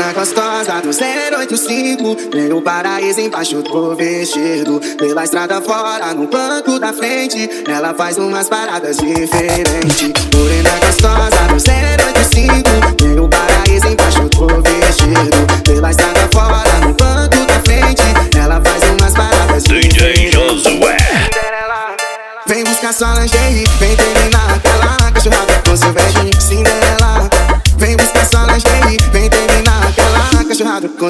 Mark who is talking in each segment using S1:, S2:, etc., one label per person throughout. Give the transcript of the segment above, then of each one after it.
S1: Morena gostosa do 085 Tem o paraíso embaixo do vestido Pela estrada fora, no banco da frente. Ela faz umas paradas diferentes Morena gostosa do 085 Tem o paraíso embaixo do vestido Pela estrada fora, no banco da frente. Ela faz umas paradas
S2: DJ Josué.
S1: Vem buscar sua lingerie Vem terminar aquela cachorrada com seu velhinho Cinderela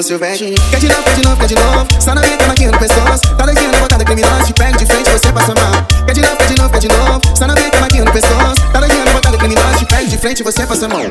S1: com seu velhinho Quer de novo, quer de novo, quer de novo Só não vem com a maquinha no pescoço Tá doidinha na botada criminosa Te pego de frente, você passa mal Quer de novo, quer de novo, quer de novo Só não vem com a maquinha no pescoço Tá doidinha na botada criminosa Te pego de frente, você passa mal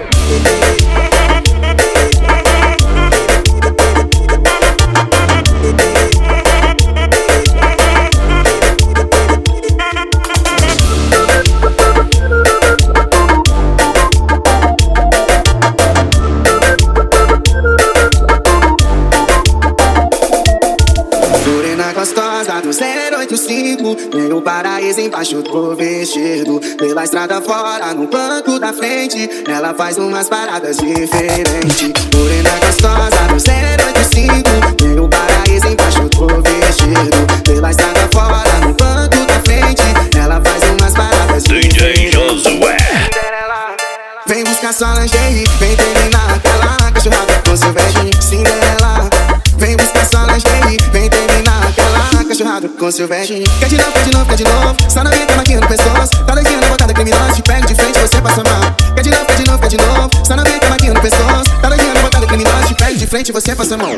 S1: Morena gostosa do 085 Tem o paraíso embaixo do vestido. Pela estrada fora, no banco da frente. Ela faz umas paradas diferentes Morena gostosa do 085 Tem o paraíso embaixo do vestido. Pela estrada fora, no banco da frente. Ela faz umas paradas
S2: DJ Josué.
S1: Vem buscar sua lingerie Vem terminar aquela cachorrada com seu velhinho Cinderela seu velhinho Quer de novo, quer de novo, quer de novo Só não vem com a maquinha no Tá doidinha na botada criminosa Te pego de frente, você passa mal Quer de novo, quer de novo, quer de novo Só não vem com a maquinha no Tá doidinha na botada criminosa Te pego de frente, você passa mal